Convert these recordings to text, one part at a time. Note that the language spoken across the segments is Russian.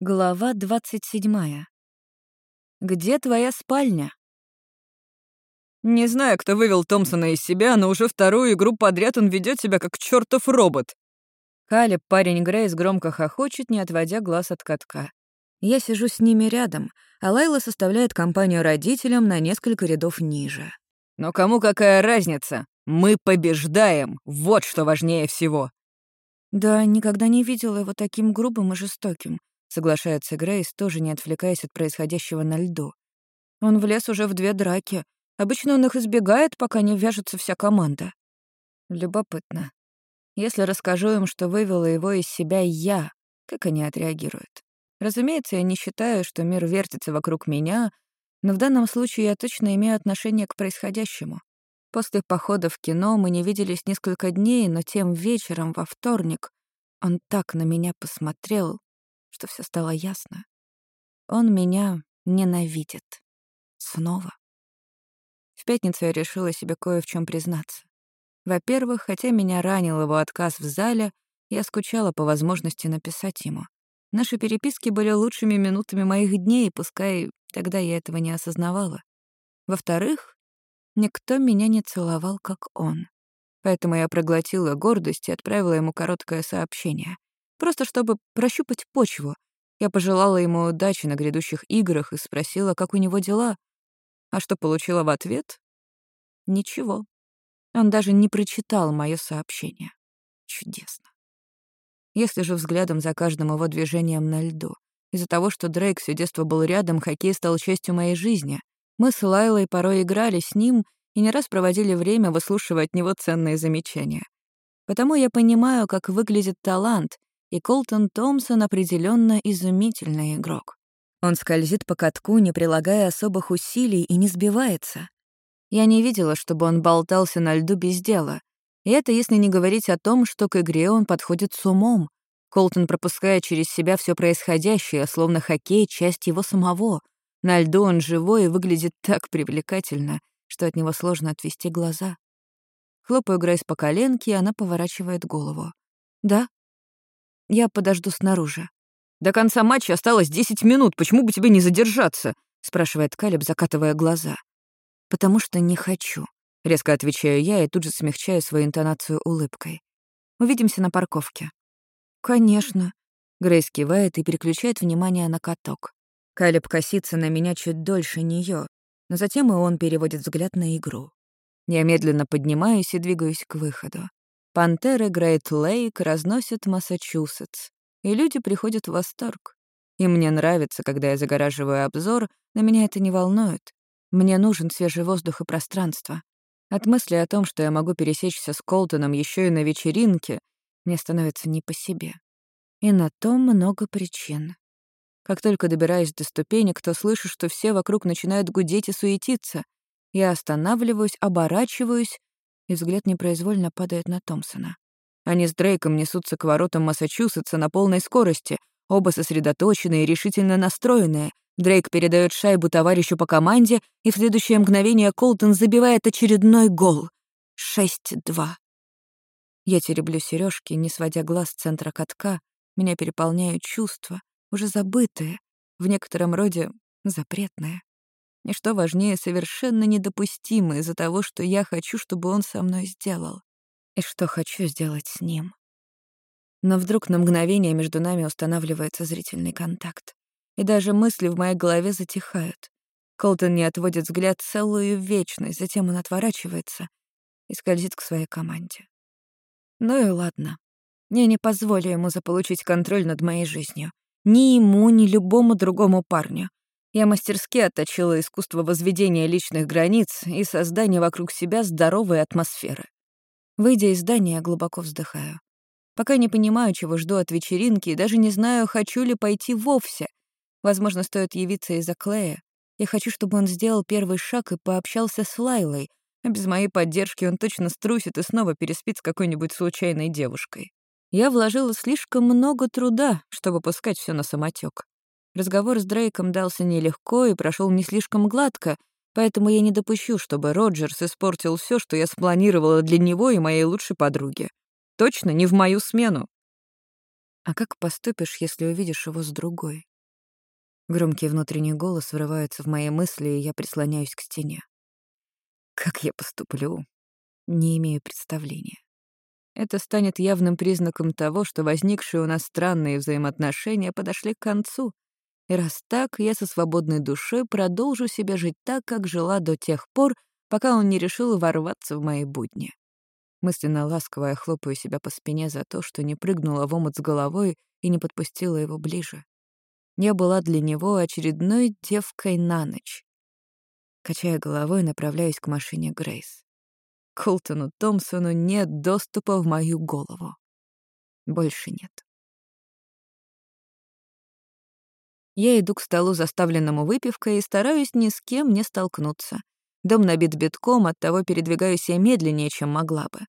Глава 27. Где твоя спальня? Не знаю, кто вывел Томпсона из себя, но уже вторую игру подряд он ведет себя как чертов робот. Калеб, парень Грейс, громко хохочет, не отводя глаз от катка. Я сижу с ними рядом, а Лайла составляет компанию родителям на несколько рядов ниже. Но кому какая разница? Мы побеждаем, вот что важнее всего. Да, никогда не видела его таким грубым и жестоким. Соглашается Грейс, тоже не отвлекаясь от происходящего на льду. Он влез уже в две драки. Обычно он их избегает, пока не вяжется вся команда. Любопытно. Если расскажу им, что вывела его из себя я, как они отреагируют? Разумеется, я не считаю, что мир вертится вокруг меня, но в данном случае я точно имею отношение к происходящему. После похода в кино мы не виделись несколько дней, но тем вечером, во вторник, он так на меня посмотрел, что все стало ясно. Он меня ненавидит. Снова. В пятницу я решила себе кое в чем признаться. Во-первых, хотя меня ранил его отказ в зале, я скучала по возможности написать ему. Наши переписки были лучшими минутами моих дней, пускай тогда я этого не осознавала. Во-вторых, никто меня не целовал, как он. Поэтому я проглотила гордость и отправила ему короткое сообщение. Просто чтобы прощупать почву. Я пожелала ему удачи на грядущих играх и спросила, как у него дела. А что получила в ответ? Ничего. Он даже не прочитал мое сообщение. Чудесно. Я слежу взглядом за каждым его движением на льду. Из-за того, что Дрейк все детство был рядом, хоккей стал частью моей жизни. Мы с Лайлой порой играли с ним и не раз проводили время, выслушивая от него ценные замечания. Потому я понимаю, как выглядит талант, и Колтон Томпсон определенно изумительный игрок. Он скользит по катку, не прилагая особых усилий и не сбивается. Я не видела, чтобы он болтался на льду без дела. И это если не говорить о том, что к игре он подходит с умом. Колтон пропускает через себя все происходящее, словно хоккей — часть его самого. На льду он живой и выглядит так привлекательно, что от него сложно отвести глаза. Хлопаю Грейс по коленке, и она поворачивает голову. «Да?» Я подожду снаружи. До конца матча осталось 10 минут, почему бы тебе не задержаться? спрашивает Калиб, закатывая глаза. Потому что не хочу, резко отвечаю я и тут же смягчаю свою интонацию улыбкой. Увидимся на парковке. Конечно. Грейс кивает и переключает внимание на каток. Калиб косится на меня чуть дольше нее, но затем и он переводит взгляд на игру. Я медленно поднимаюсь и двигаюсь к выходу. Пантеры Грейт Лейк разносят Массачусетс, и люди приходят в восторг. И мне нравится, когда я загораживаю обзор, но меня это не волнует. Мне нужен свежий воздух и пространство. От мысли о том, что я могу пересечься с Колтоном еще и на вечеринке, мне становится не по себе. И на том много причин. Как только добираюсь до ступенек, то слышу, что все вокруг начинают гудеть и суетиться. Я останавливаюсь, оборачиваюсь и взгляд непроизвольно падает на Томпсона. Они с Дрейком несутся к воротам Массачусетса на полной скорости, оба сосредоточенные и решительно настроенные. Дрейк передает шайбу товарищу по команде, и в следующее мгновение Колтон забивает очередной гол. 6-2. Я тереблю сережки, не сводя глаз с центра катка. Меня переполняют чувства, уже забытые, в некотором роде запретные. И что важнее, совершенно недопустимо из-за того, что я хочу, чтобы он со мной сделал. И что хочу сделать с ним. Но вдруг на мгновение между нами устанавливается зрительный контакт. И даже мысли в моей голове затихают. Колтон не отводит взгляд целую вечность, затем он отворачивается и скользит к своей команде. Ну и ладно. Я не позволю ему заполучить контроль над моей жизнью. Ни ему, ни любому другому парню. Я мастерски отточила искусство возведения личных границ и создания вокруг себя здоровой атмосферы. Выйдя из здания, глубоко вздыхаю. Пока не понимаю, чего жду от вечеринки, и даже не знаю, хочу ли пойти вовсе. Возможно, стоит явиться из-за Клея. Я хочу, чтобы он сделал первый шаг и пообщался с Лайлой, а без моей поддержки он точно струсит и снова переспит с какой-нибудь случайной девушкой. Я вложила слишком много труда, чтобы пускать все на самотек. Разговор с Дрейком дался нелегко и прошел не слишком гладко, поэтому я не допущу, чтобы Роджерс испортил все, что я спланировала для него и моей лучшей подруги. Точно не в мою смену. А как поступишь, если увидишь его с другой? Громкий внутренний голос врывается в мои мысли, и я прислоняюсь к стене. Как я поступлю? Не имею представления. Это станет явным признаком того, что возникшие у нас странные взаимоотношения подошли к концу. И раз так, я со свободной душой продолжу себе жить так, как жила до тех пор, пока он не решил ворваться в мои будни. Мысленно ласково я хлопаю себя по спине за то, что не прыгнула в омут с головой и не подпустила его ближе. Я была для него очередной девкой на ночь. Качая головой, направляюсь к машине Грейс. Колтону Томпсону нет доступа в мою голову. Больше нет. Я иду к столу, заставленному выпивкой, и стараюсь ни с кем не столкнуться. Дом набит битком, оттого передвигаюсь я медленнее, чем могла бы.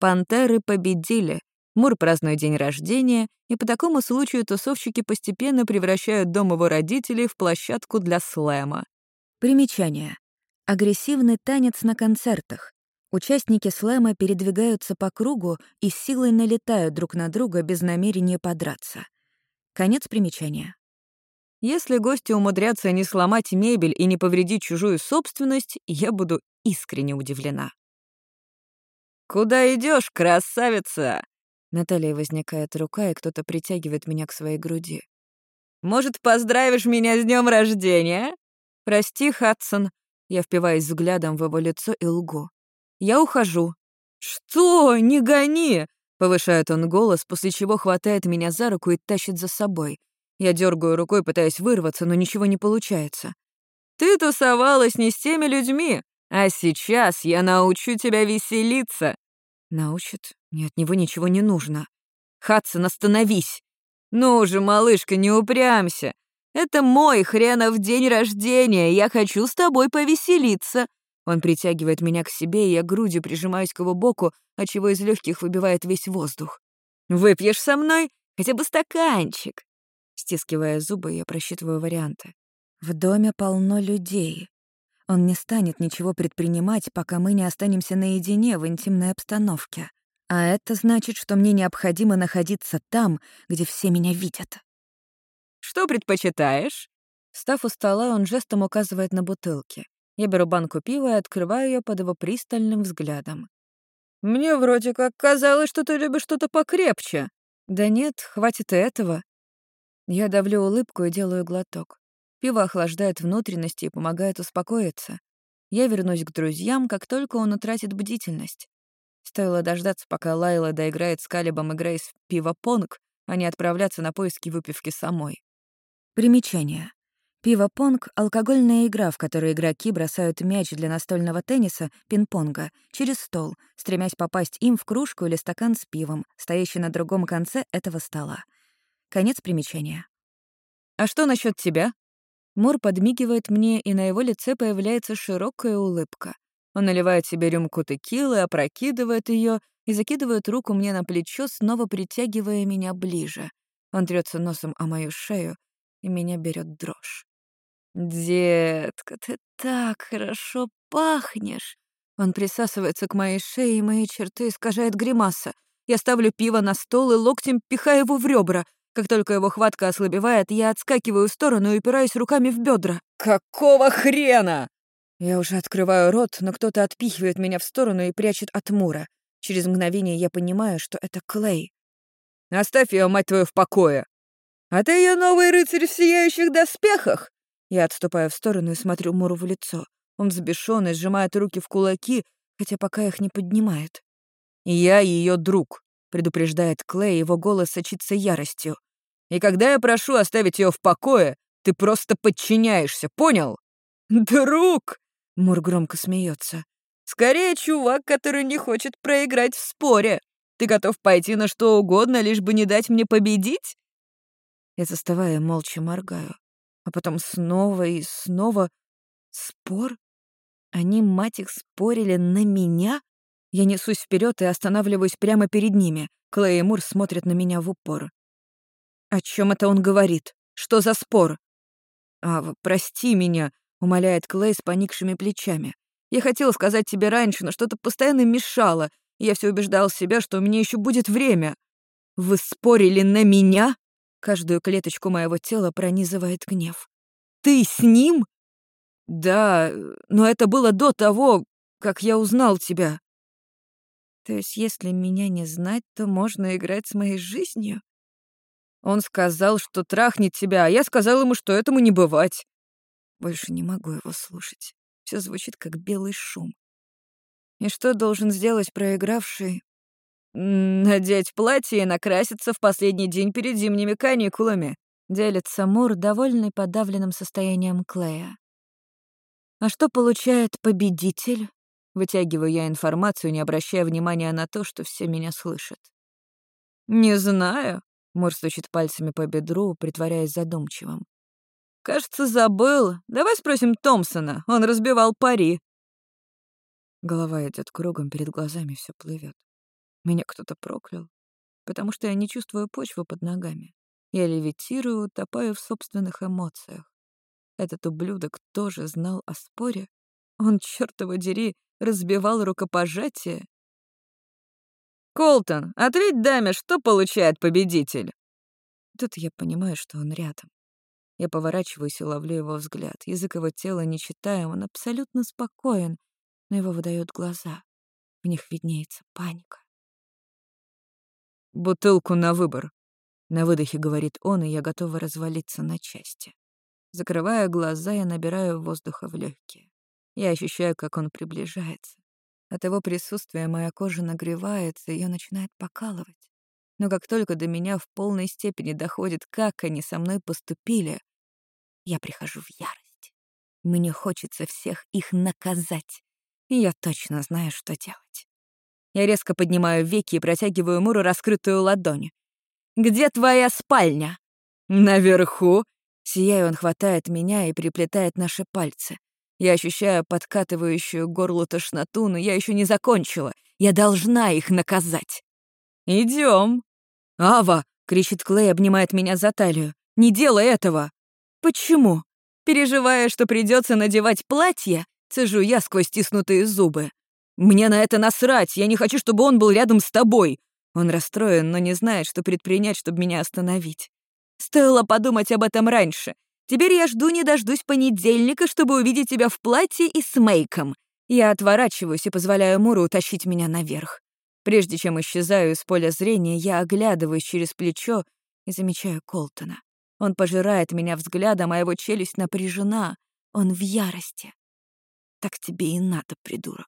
Пантеры победили. Мур празднует день рождения, и по такому случаю тусовщики постепенно превращают дом его родителей в площадку для слэма. Примечание. Агрессивный танец на концертах. Участники слэма передвигаются по кругу и силой налетают друг на друга без намерения подраться. Конец примечания. Если гости умудрятся не сломать мебель и не повредить чужую собственность, я буду искренне удивлена. «Куда идешь, красавица?» Наталья возникает рука, и кто-то притягивает меня к своей груди. «Может, поздравишь меня с днем рождения?» «Прости, Хадсон». Я впиваюсь взглядом в его лицо и лгу. Я ухожу». «Что? Не гони!» — повышает он голос, после чего хватает меня за руку и тащит за собой. Я дергаю рукой, пытаясь вырваться, но ничего не получается. «Ты тусовалась не с теми людьми, а сейчас я научу тебя веселиться». «Научит? Мне от него ничего не нужно». «Хадсон, остановись!» «Ну же, малышка, не упрямся. Это мой хренов день рождения, я хочу с тобой повеселиться. Он притягивает меня к себе, и я грудью прижимаюсь к его боку, отчего из легких выбивает весь воздух. «Выпьешь со мной? Хотя бы стаканчик!» Стискивая зубы, я просчитываю варианты. В доме полно людей. Он не станет ничего предпринимать, пока мы не останемся наедине в интимной обстановке. А это значит, что мне необходимо находиться там, где все меня видят. «Что предпочитаешь?» Став у стола, он жестом указывает на бутылки. Я беру банку пива и открываю ее под его пристальным взглядом. «Мне вроде как казалось, что ты любишь что-то покрепче». «Да нет, хватит и этого». Я давлю улыбку и делаю глоток. Пиво охлаждает внутренности и помогает успокоиться. Я вернусь к друзьям, как только он утратит бдительность. Стоило дождаться, пока Лайла доиграет с Калибом и Грейс в пиво-понг, а не отправляться на поиски выпивки самой. Примечание. Пиво-понг — алкогольная игра, в которой игроки бросают мяч для настольного тенниса, пинг-понга, через стол, стремясь попасть им в кружку или стакан с пивом, стоящий на другом конце этого стола. Конец примечания. «А что насчет тебя?» Мур подмигивает мне, и на его лице появляется широкая улыбка. Он наливает себе рюмку текилы, опрокидывает ее и закидывает руку мне на плечо, снова притягивая меня ближе. Он трется носом о мою шею, и меня берет дрожь. «Детка, ты так хорошо пахнешь!» Он присасывается к моей шее, и мои черты искажает гримаса. Я ставлю пиво на стол и локтем пихаю его в ребра. Как только его хватка ослабевает, я отскакиваю в сторону и упираюсь руками в бедра. «Какого хрена?» Я уже открываю рот, но кто-то отпихивает меня в сторону и прячет от Мура. Через мгновение я понимаю, что это Клей. «Оставь ее, мать твою, в покое!» «А ты ее новый рыцарь в сияющих доспехах?» Я отступаю в сторону и смотрю Муру в лицо. Он взбешённый, сжимает руки в кулаки, хотя пока их не поднимает. «Я ее друг», — предупреждает Клей, его голос сочится яростью. «И когда я прошу оставить ее в покое, ты просто подчиняешься, понял?» «Друг!» — Мур громко смеется. «Скорее чувак, который не хочет проиграть в споре. Ты готов пойти на что угодно, лишь бы не дать мне победить?» Я застываю молча моргаю. А потом снова и снова спор. Они, мать их, спорили на меня? Я несусь вперед и останавливаюсь прямо перед ними. Клей и Мур смотрят на меня в упор. «О чем это он говорит? Что за спор?» «А, прости меня», — умоляет Клей с поникшими плечами. «Я хотел сказать тебе раньше, но что-то постоянно мешало, я все убеждал себя, что у меня еще будет время». Вы спорили на меня? Каждую клеточку моего тела пронизывает гнев. Ты с ним? Да, но это было до того, как я узнал тебя. То есть, если меня не знать, то можно играть с моей жизнью? Он сказал, что трахнет тебя, а я сказал ему, что этому не бывать. Больше не могу его слушать. Все звучит как белый шум. И что должен сделать проигравший? Надеть платье и накраситься в последний день перед зимними каникулами. Делится Мур, довольный подавленным состоянием Клея. А что получает победитель? Вытягиваю я информацию, не обращая внимания на то, что все меня слышат. «Не знаю», — Мур стучит пальцами по бедру, притворяясь задумчивым. «Кажется, забыл. Давай спросим Томпсона. Он разбивал пари». Голова идет кругом, перед глазами все плывет. Меня кто-то проклял, потому что я не чувствую почвы под ногами. Я левитирую, утопаю в собственных эмоциях. Этот ублюдок тоже знал о споре. Он, чертова дери, разбивал рукопожатие. «Колтон, ответь даме, что получает победитель?» Тут я понимаю, что он рядом. Я поворачиваюсь и ловлю его взгляд. Язык его тела не читаем, он абсолютно спокоен, но его выдают глаза. В них виднеется паника. «Бутылку на выбор», — на выдохе говорит он, и я готова развалиться на части. Закрывая глаза, я набираю воздуха в легкие. Я ощущаю, как он приближается. От его присутствия моя кожа нагревается, ее начинает покалывать. Но как только до меня в полной степени доходит, как они со мной поступили, я прихожу в ярость. Мне хочется всех их наказать, и я точно знаю, что делать. Я резко поднимаю веки и протягиваю Муру раскрытую ладонь. «Где твоя спальня?» «Наверху». Сияю, он хватает меня и приплетает наши пальцы. Я ощущаю подкатывающую горло тошноту, но я еще не закончила. Я должна их наказать. Идем. «Ава!» — кричит Клей, обнимает меня за талию. «Не делай этого!» «Почему?» Переживая, что придется надевать платье, цежу я сквозь стиснутые зубы. «Мне на это насрать! Я не хочу, чтобы он был рядом с тобой!» Он расстроен, но не знает, что предпринять, чтобы меня остановить. Стоило подумать об этом раньше. Теперь я жду не дождусь понедельника, чтобы увидеть тебя в платье и с мейком. Я отворачиваюсь и позволяю Муру утащить меня наверх. Прежде чем исчезаю из поля зрения, я оглядываюсь через плечо и замечаю Колтона. Он пожирает меня взглядом, а его челюсть напряжена. Он в ярости. Так тебе и надо, придурок.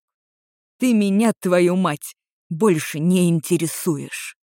Ты меня, твою мать, больше не интересуешь.